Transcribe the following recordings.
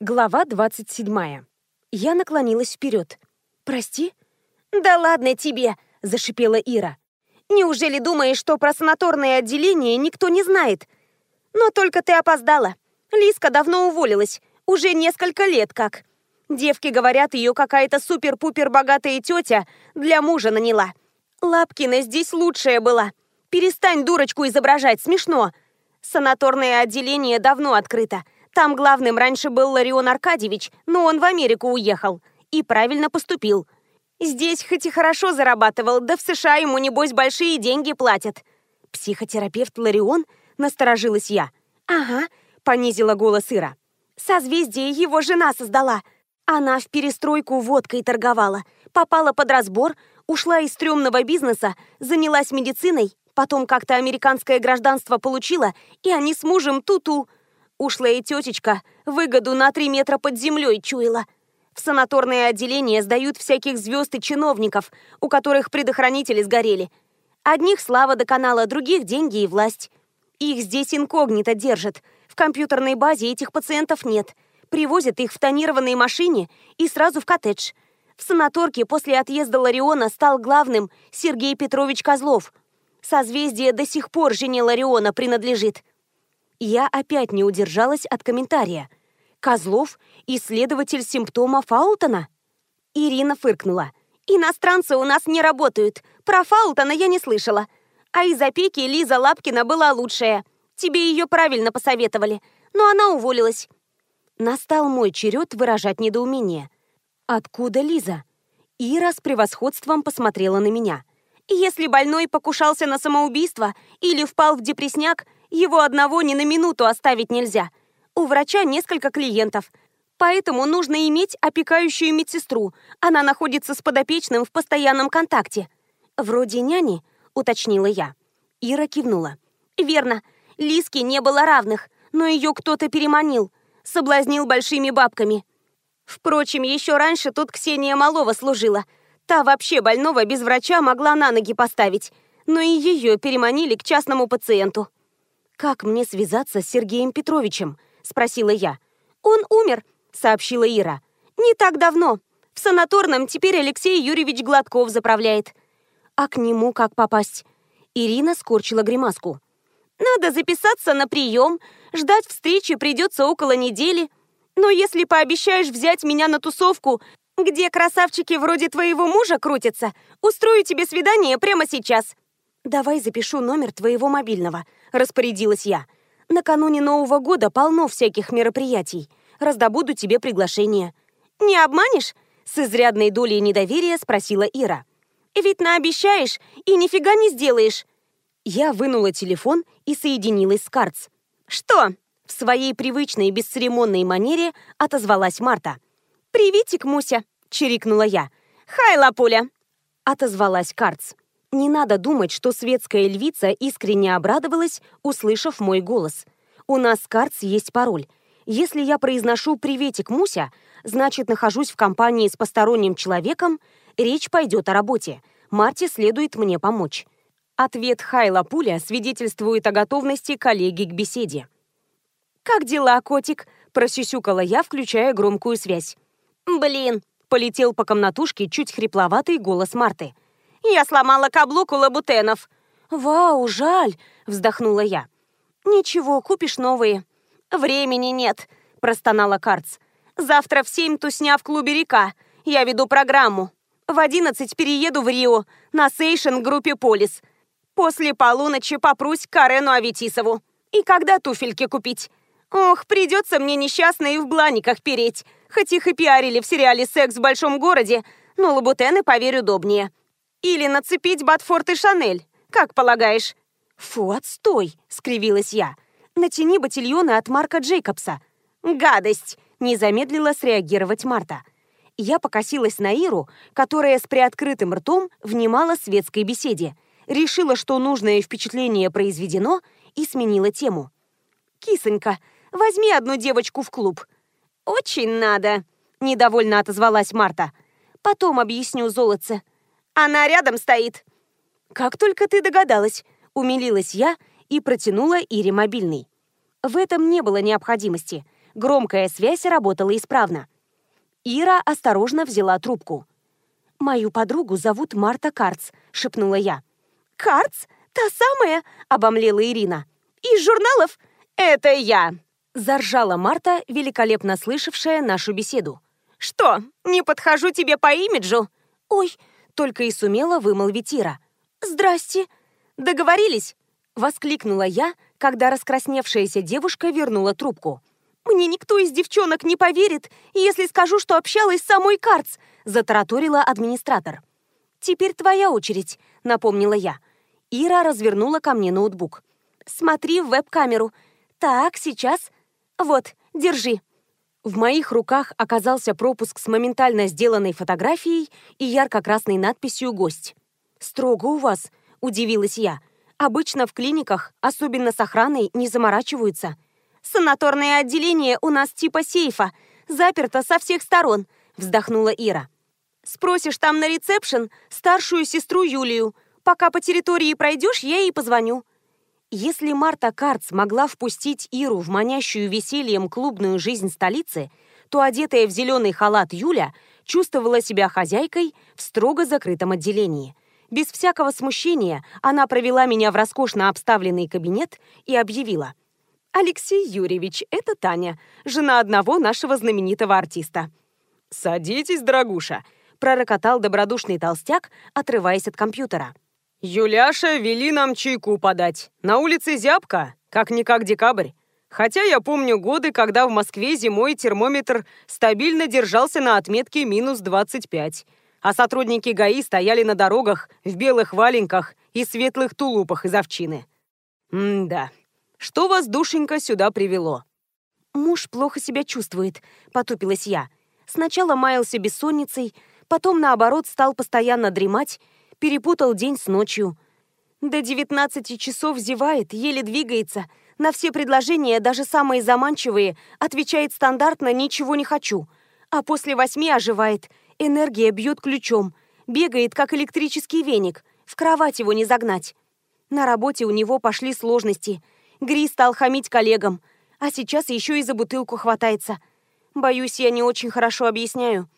Глава 27. Я наклонилась вперед. «Прости?» «Да ладно тебе!» – зашипела Ира. «Неужели думаешь, что про санаторное отделение никто не знает? Но только ты опоздала. Лиска давно уволилась, уже несколько лет как. Девки говорят, ее какая-то супер-пупер богатая тетя для мужа наняла. Лапкина здесь лучшая была. Перестань дурочку изображать, смешно. Санаторное отделение давно открыто. Там главным раньше был Ларион Аркадьевич, но он в Америку уехал. И правильно поступил. Здесь хоть и хорошо зарабатывал, да в США ему, небось, большие деньги платят. Психотерапевт Ларион? Насторожилась я. Ага, понизила голос Ира. Созвездие его жена создала. Она в перестройку водкой торговала. Попала под разбор, ушла из стрёмного бизнеса, занялась медициной, потом как-то американское гражданство получила, и они с мужем ту-ту. Ушлая тетечка выгоду на три метра под землей чуяла. В санаторное отделение сдают всяких звезд и чиновников, у которых предохранители сгорели. Одних слава до канала, других деньги и власть. Их здесь инкогнито держат. В компьютерной базе этих пациентов нет. Привозят их в тонированной машине и сразу в коттедж. В санаторке после отъезда Лариона стал главным Сергей Петрович Козлов. Созвездие до сих пор жене Лариона принадлежит. Я опять не удержалась от комментария. Козлов – исследователь симптомов Аутона? Ирина фыркнула. Иностранцы у нас не работают. Про Фаутона я не слышала. А из опеки Лиза Лапкина была лучшая. Тебе ее правильно посоветовали. Но она уволилась. Настал мой черед выражать недоумение. Откуда Лиза? Ира с превосходством посмотрела на меня. Если больной покушался на самоубийство или впал в депресняк – его одного ни на минуту оставить нельзя. У врача несколько клиентов. Поэтому нужно иметь опекающую медсестру. Она находится с подопечным в постоянном контакте. «Вроде няни», — уточнила я. Ира кивнула. «Верно. Лиске не было равных, но ее кто-то переманил, соблазнил большими бабками. Впрочем, еще раньше тут Ксения Малова служила. Та вообще больного без врача могла на ноги поставить, но и ее переманили к частному пациенту». «Как мне связаться с Сергеем Петровичем?» – спросила я. «Он умер», – сообщила Ира. «Не так давно. В санаторном теперь Алексей Юрьевич Гладков заправляет». «А к нему как попасть?» Ирина скорчила гримаску. «Надо записаться на прием. Ждать встречи придется около недели. Но если пообещаешь взять меня на тусовку, где красавчики вроде твоего мужа крутятся, устрою тебе свидание прямо сейчас». «Давай запишу номер твоего мобильного», — распорядилась я. «Накануне Нового года полно всяких мероприятий. Раздобуду тебе приглашение». «Не обманешь?» — с изрядной долей недоверия спросила Ира. «Ведь наобещаешь и нифига не сделаешь». Я вынула телефон и соединилась с Карц. «Что?» — в своей привычной бесцеремонной манере отозвалась Марта. «Приветик, Муся!» — чирикнула я. «Хай, лапуля!» — отозвалась Карц. Не надо думать, что светская львица искренне обрадовалась, услышав мой голос. У нас с Карц есть пароль. Если я произношу «приветик, Муся», значит, нахожусь в компании с посторонним человеком, речь пойдет о работе. Марте следует мне помочь. Ответ Хайла Пуля свидетельствует о готовности коллеги к беседе. «Как дела, котик?» – просюсюкала я, включая громкую связь. «Блин!» – полетел по комнатушке чуть хрипловатый голос Марты – я сломала каблук у лабутенов». «Вау, жаль!» – вздохнула я. «Ничего, купишь новые». «Времени нет», – простонала Карц. «Завтра в семь тусня в клубе «Река». Я веду программу. В одиннадцать перееду в Рио на сейшен группе «Полис». После полуночи попрусь к Карену Аветисову. И когда туфельки купить? Ох, придется мне несчастно и в бланиках переть. Хоть их и пиарили в сериале «Секс в большом городе», но лабутены, поверь, удобнее. Или нацепить Батфорд и Шанель, как полагаешь?» «Фу, отстой!» — скривилась я. «Натяни ботильоны от Марка Джейкобса». «Гадость!» — не замедлила среагировать Марта. Я покосилась на Иру, которая с приоткрытым ртом внимала светской беседе, решила, что нужное впечатление произведено, и сменила тему. «Кисонька, возьми одну девочку в клуб». «Очень надо», — недовольно отозвалась Марта. «Потом объясню, золотце. Она рядом стоит». «Как только ты догадалась», — умилилась я и протянула Ире мобильный. В этом не было необходимости. Громкая связь работала исправно. Ира осторожно взяла трубку. «Мою подругу зовут Марта Карц», — шепнула я. «Карц? Та самая?» — обомлела Ирина. «Из журналов? Это я!» — заржала Марта, великолепно слышавшая нашу беседу. «Что, не подхожу тебе по имиджу?» «Ой!» — только и сумела вымолвить Ира. «Здрасте!» «Договорились?» — воскликнула я, когда раскрасневшаяся девушка вернула трубку. «Мне никто из девчонок не поверит, если скажу, что общалась с самой Карц», — затараторила администратор. «Теперь твоя очередь», — напомнила я. Ира развернула ко мне ноутбук. «Смотри в веб-камеру. Так, сейчас. Вот, держи». В моих руках оказался пропуск с моментально сделанной фотографией и ярко-красной надписью «Гость». «Строго у вас», — удивилась я. «Обычно в клиниках, особенно с охраной, не заморачиваются». «Санаторное отделение у нас типа сейфа, заперто со всех сторон», — вздохнула Ира. «Спросишь там на ресепшн старшую сестру Юлию. Пока по территории пройдешь, я ей позвоню». Если Марта Карц могла впустить Иру в манящую весельем клубную жизнь столицы, то одетая в зеленый халат Юля чувствовала себя хозяйкой в строго закрытом отделении. Без всякого смущения она провела меня в роскошно обставленный кабинет и объявила. «Алексей Юрьевич, это Таня, жена одного нашего знаменитого артиста». «Садитесь, дорогуша», — пророкотал добродушный толстяк, отрываясь от компьютера. «Юляша, вели нам чайку подать. На улице зябко, как-никак декабрь. Хотя я помню годы, когда в Москве зимой термометр стабильно держался на отметке минус 25, а сотрудники ГАИ стояли на дорогах в белых валенках и светлых тулупах из овчины. М-да. Что вас, душенька, сюда привело?» «Муж плохо себя чувствует», — потупилась я. Сначала маялся бессонницей, потом, наоборот, стал постоянно дремать, перепутал день с ночью. До 19 часов зевает, еле двигается. На все предложения, даже самые заманчивые, отвечает стандартно «ничего не хочу». А после восьми оживает, энергия бьет ключом, бегает, как электрический веник, в кровать его не загнать. На работе у него пошли сложности. Гри стал хамить коллегам, а сейчас еще и за бутылку хватается. Боюсь, я не очень хорошо объясняю.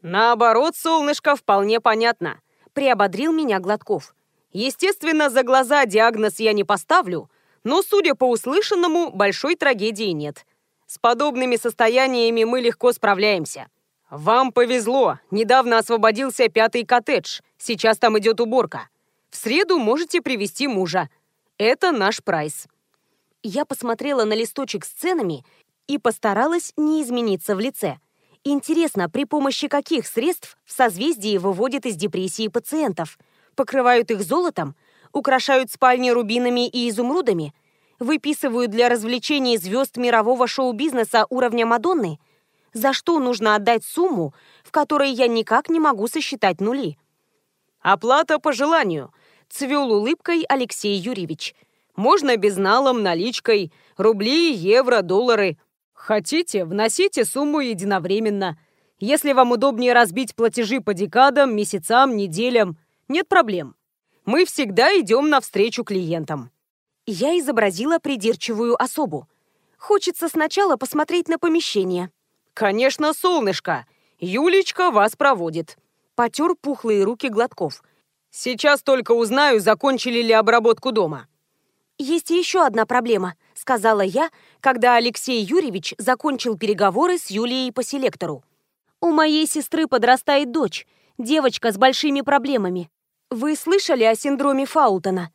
Наоборот, солнышко, вполне понятно приободрил меня Гладков. Естественно, за глаза диагноз я не поставлю, но, судя по услышанному, большой трагедии нет. С подобными состояниями мы легко справляемся. Вам повезло, недавно освободился пятый коттедж, сейчас там идет уборка. В среду можете привести мужа. Это наш прайс. Я посмотрела на листочек с ценами и постаралась не измениться в лице. Интересно, при помощи каких средств в созвездии выводят из депрессии пациентов? Покрывают их золотом? Украшают спальни рубинами и изумрудами? Выписывают для развлечений звезд мирового шоу-бизнеса уровня Мадонны? За что нужно отдать сумму, в которой я никак не могу сосчитать нули? «Оплата по желанию», — цвел улыбкой Алексей Юрьевич. «Можно безналом, наличкой, рубли, евро, доллары. Хотите, вносите сумму единовременно. Если вам удобнее разбить платежи по декадам, месяцам, неделям, нет проблем. Мы всегда идем навстречу клиентам. Я изобразила придирчивую особу. Хочется сначала посмотреть на помещение. Конечно, солнышко. Юлечка вас проводит. Потер пухлые руки Гладков. Сейчас только узнаю, закончили ли обработку дома. Есть еще одна проблема, сказала я, когда Алексей Юрьевич закончил переговоры с Юлией по селектору. У моей сестры подрастает дочь, девочка с большими проблемами. Вы слышали о синдроме Фаутона?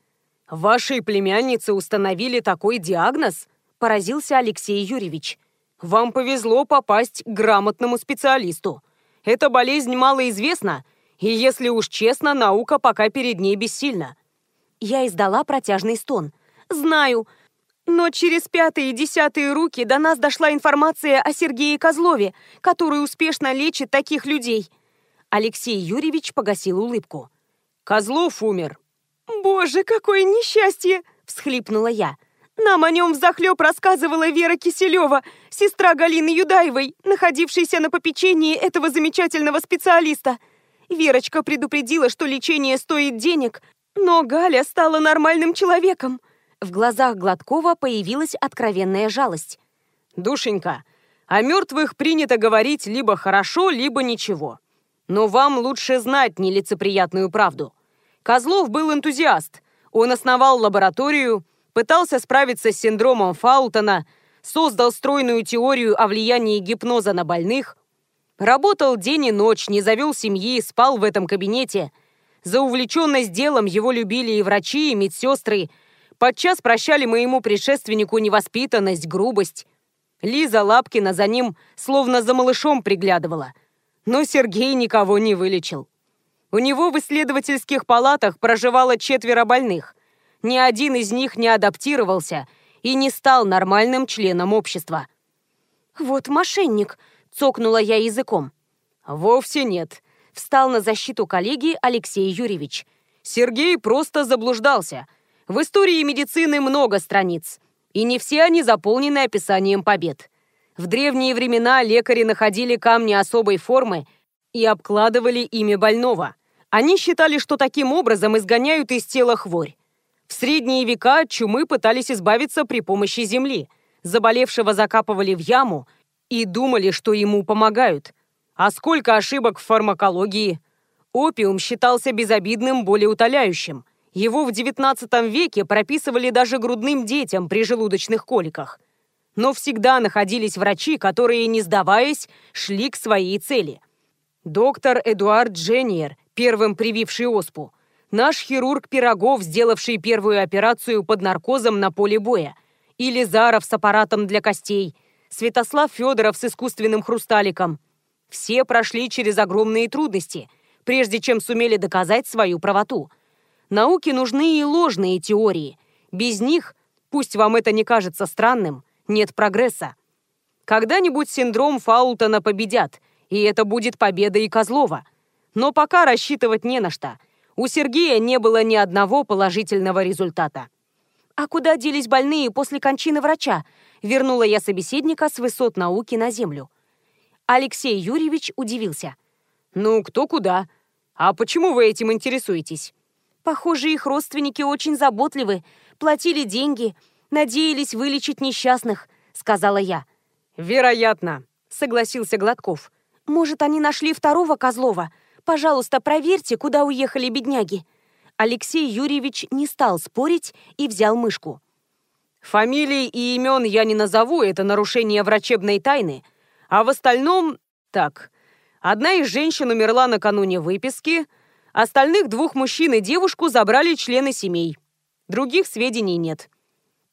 Вашей племяннице установили такой диагноз? Поразился Алексей Юрьевич. Вам повезло попасть к грамотному специалисту. Эта болезнь малоизвестна, и, если уж честно, наука пока перед ней бессильна. Я издала протяжный стон. Знаю. Но через пятые и десятые руки до нас дошла информация о Сергее Козлове, который успешно лечит таких людей. Алексей Юрьевич погасил улыбку. Козлов умер. «Боже, какое несчастье!» – всхлипнула я. «Нам о нем взахлеб рассказывала Вера Киселева, сестра Галины Юдаевой, находившейся на попечении этого замечательного специалиста. Верочка предупредила, что лечение стоит денег, но Галя стала нормальным человеком. В глазах Гладкова появилась откровенная жалость. «Душенька, О мертвых принято говорить либо хорошо, либо ничего. Но вам лучше знать нелицеприятную правду. Козлов был энтузиаст. Он основал лабораторию, пытался справиться с синдромом Фаултона, создал стройную теорию о влиянии гипноза на больных, работал день и ночь, не завел семьи, спал в этом кабинете. За увлеченность делом его любили и врачи, и медсестры. Подчас прощали моему предшественнику невоспитанность, грубость. Лиза Лапкина за ним словно за малышом приглядывала – но Сергей никого не вылечил. У него в исследовательских палатах проживало четверо больных. Ни один из них не адаптировался и не стал нормальным членом общества. «Вот мошенник», — цокнула я языком. «Вовсе нет», — встал на защиту коллеги Алексей Юрьевич. «Сергей просто заблуждался. В истории медицины много страниц, и не все они заполнены описанием побед. В древние времена лекари находили камни особой формы и обкладывали ими больного. Они считали, что таким образом изгоняют из тела хворь. В средние века от чумы пытались избавиться при помощи земли. Заболевшего закапывали в яму и думали, что ему помогают. А сколько ошибок в фармакологии? Опиум считался безобидным болеутоляющим. Его в XIX веке прописывали даже грудным детям при желудочных коликах – но всегда находились врачи, которые, не сдаваясь, шли к своей цели. Доктор Эдуард Дженниер, первым прививший оспу, наш хирург Пирогов, сделавший первую операцию под наркозом на поле боя, или Заров с аппаратом для костей, Святослав Федоров с искусственным хрусталиком. Все прошли через огромные трудности, прежде чем сумели доказать свою правоту. Науке нужны и ложные теории. Без них, пусть вам это не кажется странным, нет прогресса. Когда-нибудь синдром Фаултона победят, и это будет победа и Козлова. Но пока рассчитывать не на что. У Сергея не было ни одного положительного результата. «А куда делись больные после кончины врача?» Вернула я собеседника с высот науки на землю. Алексей Юрьевич удивился. «Ну, кто куда? А почему вы этим интересуетесь?» «Похоже, их родственники очень заботливы, платили деньги, надеялись вылечить несчастных», — сказала я. «Вероятно», — согласился Гладков. «Может, они нашли второго Козлова? Пожалуйста, проверьте, куда уехали бедняги». Алексей Юрьевич не стал спорить и взял мышку. «Фамилий и имен я не назову, это нарушение врачебной тайны. А в остальном... Так, одна из женщин умерла накануне выписки, остальных двух мужчин и девушку забрали члены семей. Других сведений нет».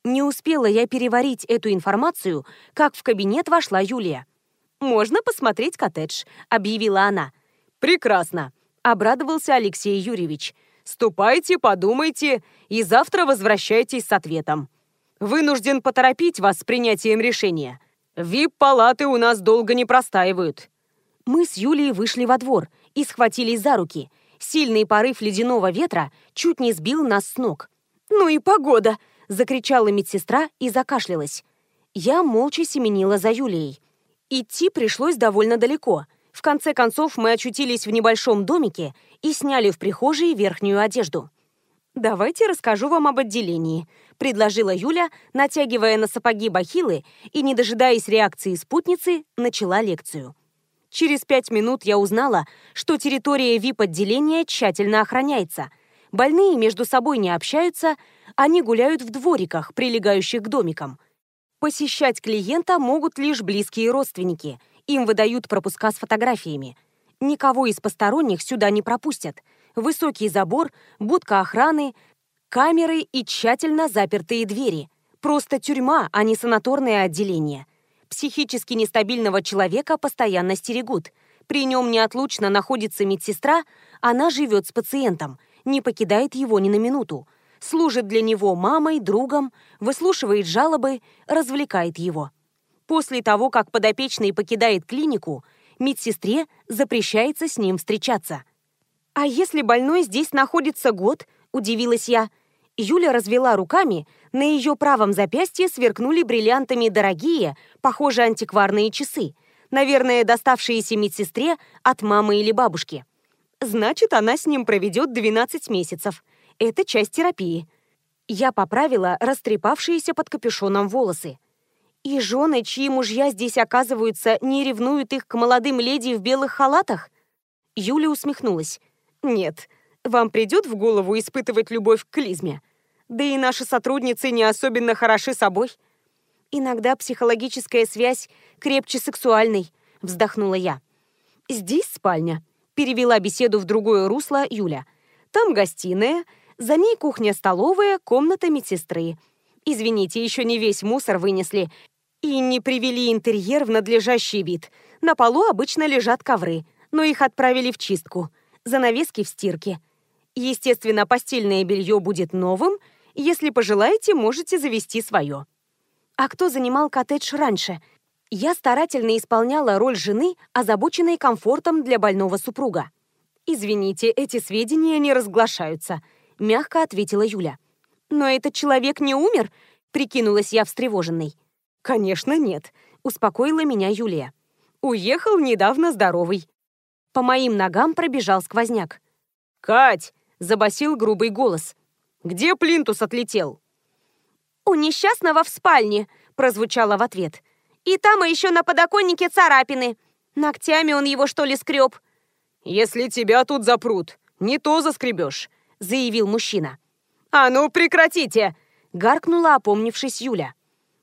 Не успела я переварить эту информацию, как в кабинет вошла Юлия. «Можно посмотреть коттедж», — объявила она. «Прекрасно», — обрадовался Алексей Юрьевич. «Ступайте, подумайте и завтра возвращайтесь с ответом. Вынужден поторопить вас с принятием решения. ВИП-палаты у нас долго не простаивают». Мы с Юлией вышли во двор и схватились за руки. Сильный порыв ледяного ветра чуть не сбил нас с ног. «Ну и погода!» закричала медсестра и закашлялась. Я молча семенила за Юлией. Идти пришлось довольно далеко. В конце концов мы очутились в небольшом домике и сняли в прихожей верхнюю одежду. «Давайте расскажу вам об отделении», — предложила Юля, натягивая на сапоги бахилы и, не дожидаясь реакции спутницы, начала лекцию. Через пять минут я узнала, что территория ВИП-отделения тщательно охраняется. Больные между собой не общаются, они гуляют в двориках, прилегающих к домикам. Посещать клиента могут лишь близкие родственники. Им выдают пропуска с фотографиями. Никого из посторонних сюда не пропустят. Высокий забор, будка охраны, камеры и тщательно запертые двери. Просто тюрьма, а не санаторное отделение. Психически нестабильного человека постоянно стерегут. При нем неотлучно находится медсестра, она живет с пациентом, не покидает его ни на минуту служит для него мамой, другом, выслушивает жалобы, развлекает его. После того, как подопечный покидает клинику, медсестре запрещается с ним встречаться. «А если больной здесь находится год?» – удивилась я. Юля развела руками, на ее правом запястье сверкнули бриллиантами дорогие, похоже, антикварные часы, наверное, доставшиеся медсестре от мамы или бабушки. Значит, она с ним проведет 12 месяцев – это часть терапии. Я поправила растрепавшиеся под капюшоном волосы. И жены, чьи мужья здесь оказываются, не ревнуют их к молодым леди в белых халатах? Юля усмехнулась. Нет, вам придет в голову испытывать любовь к клизме? Да и наши сотрудницы не особенно хороши собой. Иногда психологическая связь крепче сексуальной, вздохнула я. Здесь спальня. Перевела беседу в другое русло Юля. Там гостиная, за ней кухня-столовая, комната медсестры. Извините, еще не весь мусор вынесли и не привели интерьер в надлежащий вид. На полу обычно лежат ковры, но их отправили в чистку. Занавески в стирке. Естественно, постельное белье будет новым. Если пожелаете, можете завести свое. А кто занимал коттедж раньше? Я старательно исполняла роль жены, озабоченной комфортом для больного супруга. «Извините, эти сведения не разглашаются», — мягко ответила Юля. «Но этот человек не умер?» — прикинулась я встревоженной. «Конечно, нет», — успокоила меня Юлия. «Уехал недавно здоровый». По моим ногам пробежал сквозняк. «Кать!» — забасил грубый голос. «Где плинтус отлетел?» «У несчастного в спальне», — прозвучало в ответ. «И там еще на подоконнике царапины. Ногтями он его, что ли, скреб?» «Если тебя тут запрут, не то заскребешь», — заявил мужчина. «А ну, прекратите!» — гаркнула, опомнившись Юля.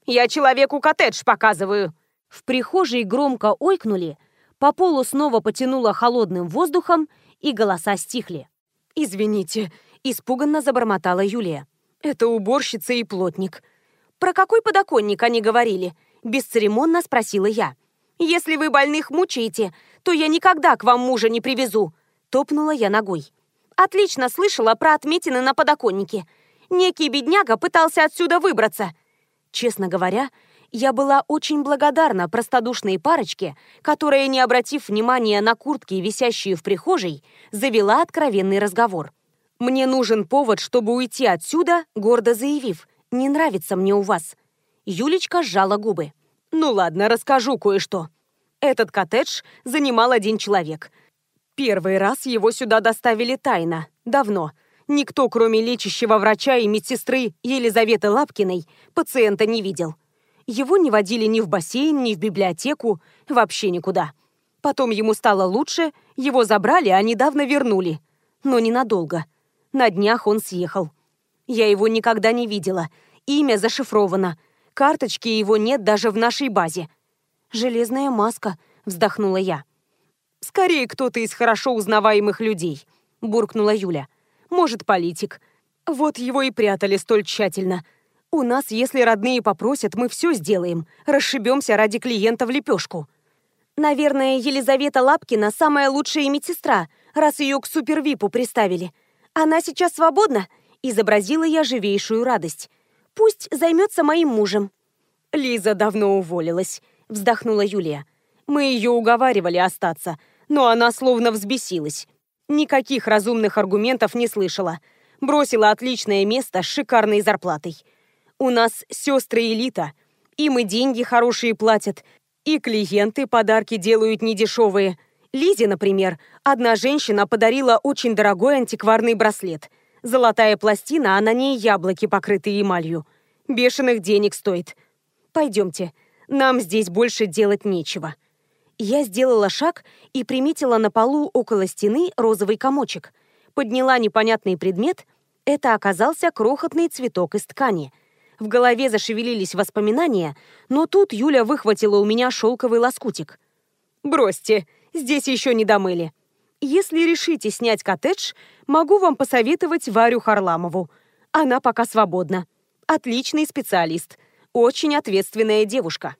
Я человеку коттедж показываю!» В прихожей громко ойкнули, по полу снова потянуло холодным воздухом, и голоса стихли. «Извините», — испуганно забормотала Юлия. «Это уборщица и плотник». «Про какой подоконник они говорили?» — бесцеремонно спросила я. «Если вы больных мучаете, то я никогда к вам мужа не привезу», — топнула я ногой. «Отлично слышала про отметины на подоконнике. Некий бедняга пытался отсюда выбраться. Честно говоря, я была очень благодарна простодушной парочке, которая, не обратив внимания на куртки, висящие в прихожей, завела откровенный разговор. «Мне нужен повод, чтобы уйти отсюда», гордо заявив, «Не нравится мне у вас». Юлечка сжала губы. «Ну ладно, расскажу кое-что. Этот коттедж занимал один человек. Первый раз его сюда доставили тайно, давно, Никто, кроме лечащего врача и медсестры Елизаветы Лапкиной, пациента не видел. Его не водили ни в бассейн, ни в библиотеку, вообще никуда. Потом ему стало лучше, его забрали, а недавно вернули. Но ненадолго. На днях он съехал. Я его никогда не видела. Имя зашифровано. Карточки его нет даже в нашей базе. «Железная маска», — вздохнула я. «Скорее кто-то из хорошо узнаваемых людей», — буркнула Юля может, политик. Вот его и прятали столь тщательно. У нас, если родные попросят, мы все сделаем. Расшибемся ради клиента в лепешку. Наверное, Елизавета Лапкина самая лучшая медсестра, раз ее к супервипу приставили. Она сейчас свободна? Изобразила я живейшую радость. Пусть займется моим мужем. Лиза давно уволилась, вздохнула Юлия. Мы ее уговаривали остаться, но она словно взбесилась. Никаких разумных аргументов не слышала. Бросила отличное место с шикарной зарплатой. У нас сестры элита. Им и деньги хорошие платят, и клиенты подарки делают недешевые. Лизе, например, одна женщина подарила очень дорогой антикварный браслет. Золотая пластина, а на ней яблоки, покрытые эмалью. Бешеных денег стоит. Пойдемте, нам здесь больше делать нечего. Я сделала шаг и приметила на полу около стены розовый комочек. Подняла непонятный предмет. Это оказался крохотный цветок из ткани. В голове зашевелились воспоминания, но тут Юля выхватила у меня шелковый лоскутик. «Бросьте, здесь еще не домыли. Если решите снять коттедж, могу вам посоветовать Варю Харламову. Она пока свободна. Отличный специалист. Очень ответственная девушка».